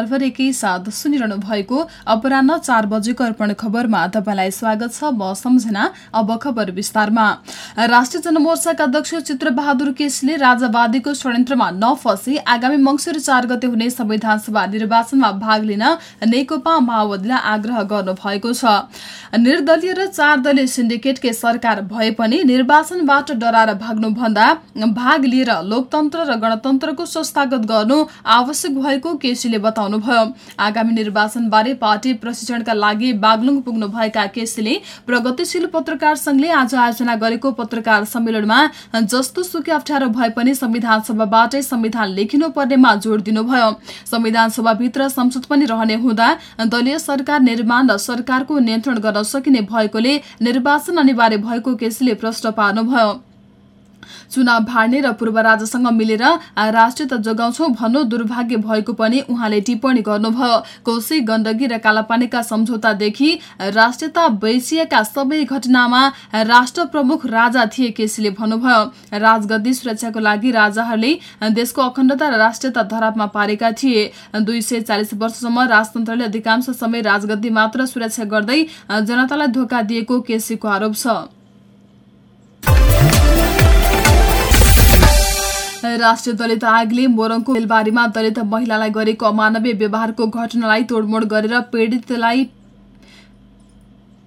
संसारभर साथ सुनिरहनु भएको अपरान्न चार बजेको अर्पण खबरमा तपाईँलाई स्वागत छ। म सम्झना अब खबर विस्तारमा। राष्ट्रिय जनमोर्चाका अध्यक्ष चित्रबहादुर केसीले राजावादीको षड्यन्त्रमा नफसी आगामी मङ्सिर चार गते हुने संविधान सभा निर्वाचनमा भाग लिन नेकपा माओवादीलाई आग्रह गर्नु भएको छ। निर्दलीय र चार दलीय सिन्डिकेटकै सरकार भए पनि निर्वाचनबाट डराएर भाग्नुभन्दा भाग लिएर लोकतन्त्र र गणतन्त्रको संस्थागत गर्नु आवश्यक भएको केसीले बताउनुभयो आगामी निर्वाचनबारे पार्टी प्रशिक्षणका लागि बागलुङ पुग्नुभएका केसीले प्रगतिशील पत्रकार संघले आज आयोजना गरेको पत्रकार सम्मेलनमा जस्तो सुकै अप्ठ्यारो भए पनि संविधान सभाबाटै संविधान लेखिनु पर्नेमा जोड़ दिनुभयो। संविधान सभाभित्र संसद पनि रहने हुँदा दलीय सरकार निर्माण र सरकारको नियन्त्रण गर्न सकिने भएकोले निर्वाचन अनिवार्य भएको केसीले प्रश्न पार्नुभयो। चुनाव भाड्ने र पूर्व राजासँग मिलेर राष्ट्रियता जोगाउँछौ भन्नु दुर्भाग्य भएको पनि उहाँले टिप्पणी गर्नुभयो। कोशी गण्डकी र कालापानीका सम्झौतादेखि राष्ट्रियता बैसिएका सबै घटनामा राष्ट्र प्रमुख राजा थिए केसीले भन्नुभयो। राजगद्दी सुरक्षाको लागि राजाहरूले देशको अखण्डता र राष्ट्रियता धरापमा पारेका थिए। दुई सय चालिस वर्षसम्म राजतन्त्रले अधिकांश समय राजगद्दी मात्र सुरक्षा गर्दै जनतालाई धोका दिएको केसीको आरोप छ। राष्ट्रिय दलित आयोगले मोरङको बेलबारीमा दलित महिलालाई गरेको अमानवीय व्यवहारको घटनालाई तोडमोड गरेर पीडितलाई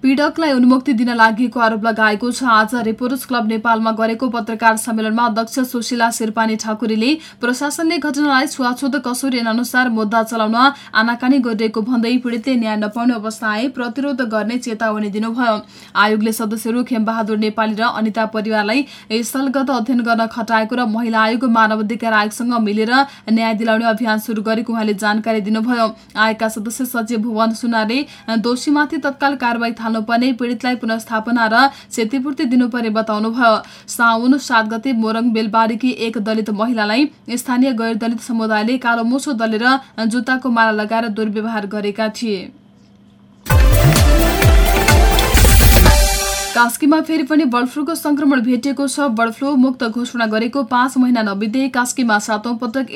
पीड़कलाई उन्मुक्ति दिन लागि आरोप लगाएको छ। आज रिपोर्टर्स क्लब नेपालमा गरेको पत्रकार सम्मेलनमा अध्यक्ष सुशीला शेर्पानी ठाकुरीले प्रशासनले घटनालाई छुवाछुत कसुरी अनुसार मुद्दा चलाउन आनाकानी गरिरहेको भन्दै पीड़ितले न्याय नपाउने अवस्था आए प्रतिरोध गर्ने चेतावनी दिनुभयो। आयोगले सदस्यहरू खेमबहादुर नेपाली र अनिता परिवारलाई स्थलगत अध्ययन गर्न खटाएको र महिला आयोग मानव अधिकार आयोगसँग मिलेर न्याय दिलाउने अभियान शुरू गरेको उहाँले जानकारी दिनुभयो। आयोगका सदस्य सचिव भुवन सुनारले दोषीमाथि तत्काल कारवाही हाल्नुपर्ने पीड़ितलाई पुनस्थापना र क्षतिपूर्ति दिनुपर्ने बताउनुभयो। साउन सात गते मोरङ बेलबारीकी एक दलित महिलालाई स्थानीय गैर दलित समुदायले कालो मुसो दलेर जुत्ताको माला लगाएर दुर्व्यवहार गरेका थिए। कास्कीमा फेरि पनि बर्ड फ्लूको संक्रमण भेटिएको छ। बर्ड फ्लू मुक्त घोषणा गरेको पाँच महिना नबित्दै कास्कीमा सातौं पटक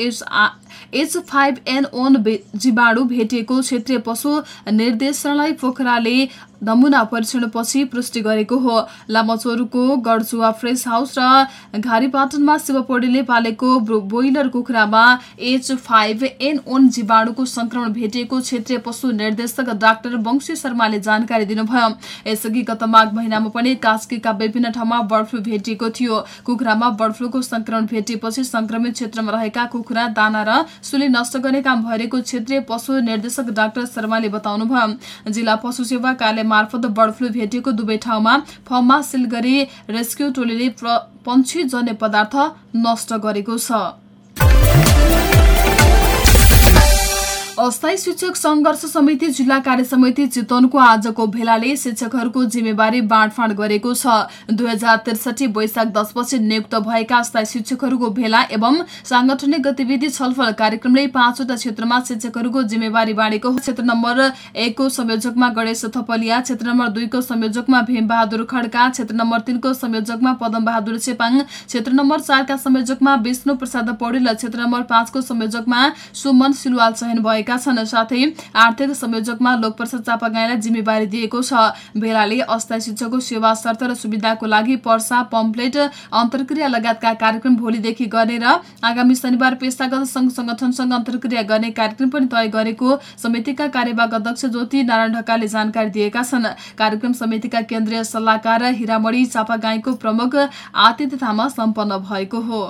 एच फाइभ एन ओन जीवाणु भेटिएको क्षेत्रीय पशु निर्देशनालय पोखराले नमुना परीक्षणपछि पुष्टि गरेको हो। लामचोरुको गडचुवा फ्रेस हाउस र घारीपाटनमा शिव पौडेलले पालेको ब्रोइलर कुखुरामा एच फाइभ एन ओन जीवाणुको संक्रमण भेटिएको क्षेत्रीय पशु निर्देशक डाक्टर वंशी शर्माले जानकारी दिनुभयो। यसअघि गत माघ महिनामा पनि कास्कीका विभिन्न ठाउँमा बर्ड फ्लू भेटिएको थियो। कुखुरामा बर्ड फ्लूको संक्रमण भेटिएपछि संक्रमित क्षेत्रमा रहेका कुखुरा दाना र सुली नष्ट गर्ने काम भइरहेको क्षेत्रीय पशु निर्देशक डाक्टर शर्माले बताउनुभयो। जिल्ला पशु सेवा कार्य मार्फत बर्ड फ्लू भेटिएको दुवै ठाउँमा फर्ममा सिल गरी रेस्क्यू टोलीले पन्छी जन्य पदार्थ नष्ट गरेको छ। अस्थायी शिक्षक संघर्ष समिति जिल्ला कार्य समिति चितवनको आजको भेलाले शिक्षकहरूको जिम्मेवारी बाँडफाँड गरेको छ। दुई हजार त्रिसठी वैशाख दसपछि नियुक्त भएका अस्थायी शिक्षकहरूको भेला एवं सांगठनिक गतिविधि छलफल कार्यक्रमले पाँचवटा क्षेत्रमा शिक्षकहरूको जिम्मेवारी बाँडेको क्षेत्र नम्बर एकको संयोजकमा गणेश थपलिया क्षेत्र नम्बर दुईको संयोजकमा भीमबहादुर खड्का क्षेत्र नम्बर तीनको संयोजकमा पदमबहादुर चेपाङ क्षेत्र नम्बर चारका संयोजकमा विष्णु प्रसाद पौडेल र क्षेत्र नम्बर पाँचको संयोजकमा सुमन सिलवाल चयन भएका भएका छन्। साथै आर्थिक संयोजकमा लोकप्रसाद चापागाईलाई जिम्मेवारी दिएको छ। भेलाले अस्थायी शिक्षकको सेवा शर्त र सुविधाको लागि पर्सा पम्पलेट अन्तर्क्रिया लगायतका कार्यक्रम भोलिदेखि गर्ने र आगामी शनिबार पेसागत संघ संगठनसँग अन्तर्क्रिया गर्ने कार्यक्रम पनि तय गरेको समितिका कार्यवाहक अध्यक्ष ज्योति नारायण ढकालले जानकारी दिएका छन्। कार्यक्रम समितिका केन्द्रीय सल्लाहकार हिरामणी चापागाईको प्रमुख आतिथ्यतामा सम्पन्न भएको हो।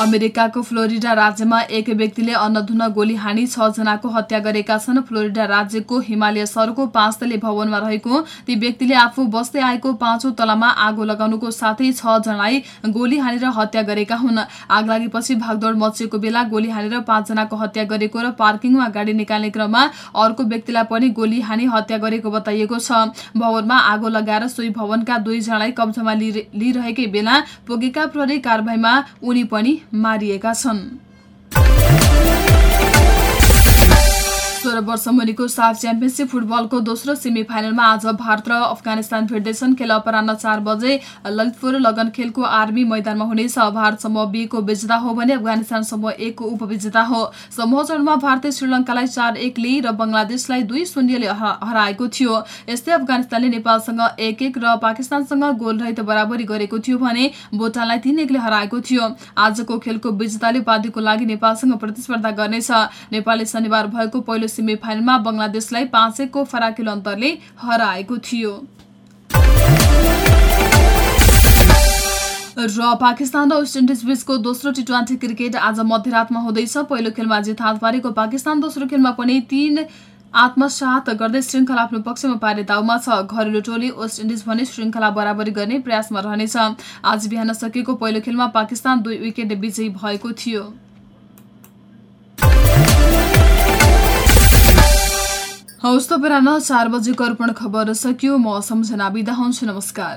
अमेरिकाको फ्लोरिडा राज्यमा एक व्यक्तिले अन्नधुन गोली हानी छ जनाको हत्या गरेका छन्। फ्लोरिडा राज्यको हिमालय सहरको पाँच तले भवनमा रहेको ती व्यक्तिले आफू बस्दै आएको पाँचौं तलामा आगो लगाउनुको साथै छ जनालाई गोली हानेर हत्या गरेका हुन्। आग लागेपछि भागदौड मचिएको बेला गोली हानेर पाँचजनाको हत्या गरेको र पार्किङमा गाडी निकाल्ने क्रममा अर्को व्यक्तिलाई पनि गोली हानी हत्या गरेको बताइएको छ। भवनमा आगो लगाएर सोही भवनका दुईजनालाई कब्जामा लिइरहेकै बेला पुगेका प्रहरी कारवाहीमा उनी पनि मारिएका छन्। सोह्र वर्ष मुनिको साफ च्याम्पियनसिप फुटबलको दोस्रो सेमी फाइनलमा आज भारत र अफगानिस्तान भेट्दैछन्। खेल अपरान्न चार बजे ललितपुर लगन खेलको आर्मी मैदानमा हुनेछ। भारत समूह बी को विजेता हो भने अफगानिस्तान समूह एक को उपविजेता हो। समूह चरणमा भारतले श्रीलङ्कालाई चार एकले र बंगलादेशलाई दुई शून्यले हराएको थियो। यस्तै अफगानिस्तानले नेपालसँग एक एक र पाकिस्तानसँग गोलरहित बराबरी गरेको थियो भने भुटानलाई तीन एकले हराएको थियो। आजको खेलको विजेताले उपाधिको लागि नेपालसँग प्रतिस्पर्धा गर्नेछ। नेपालले शनिबार भएको पहिलो सेमी फाइनलमा बंगलादेशलाई पाँच एकको फराकिलो अन्तरले हराएको थियो। र पाकिस्तान र वेस्ट इन्डिज बीचको दोस्रो टी ट्वेन्टी क्रिकेट आज मध्यरातमा हुँदैछ। पहिलो खेलमा जित हात पारेको पाकिस्तान दोस्रो खेलमा पनि तीन आत्मसात गर्दै श्रृङ्खला आफ्नो पक्षमा पार्ने दाउमा छ। घरेलु टोली वेस्ट इन्डिज भने श्रृङ्खला बराबरी गर्ने प्रयासमा रहनेछ। आज बिहान सकिएको पहिलो खेलमा पाकिस्तान दुई विकेट विजयी भएको थियो। हौस् त बिहान चार बजेको अर्पण खबर सकियो म सम्झना बिदा हुन्छु नमस्कार।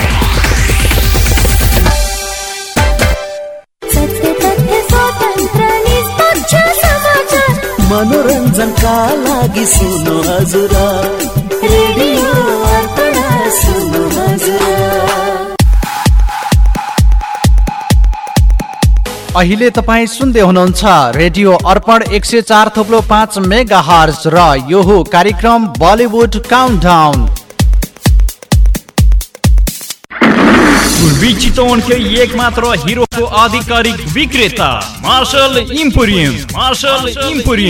मनोरञ्जनका लागि सुन्नु हजुर रेडियो सुन्नु हजुर अहिले तपाईँ सुन्दै हुनुहुन्छ रेडियो अर्पण एक सय चार थोप्लो पाँच मेगा हर्स र यो हो कार्यक्रम बलिउड काउन्टाउन पूर्वी चितवनकै एक मात्र हिरोको आधिकारिक विक्रेता मार्शल इम्पोरियम मार्शल इम्पोरियम।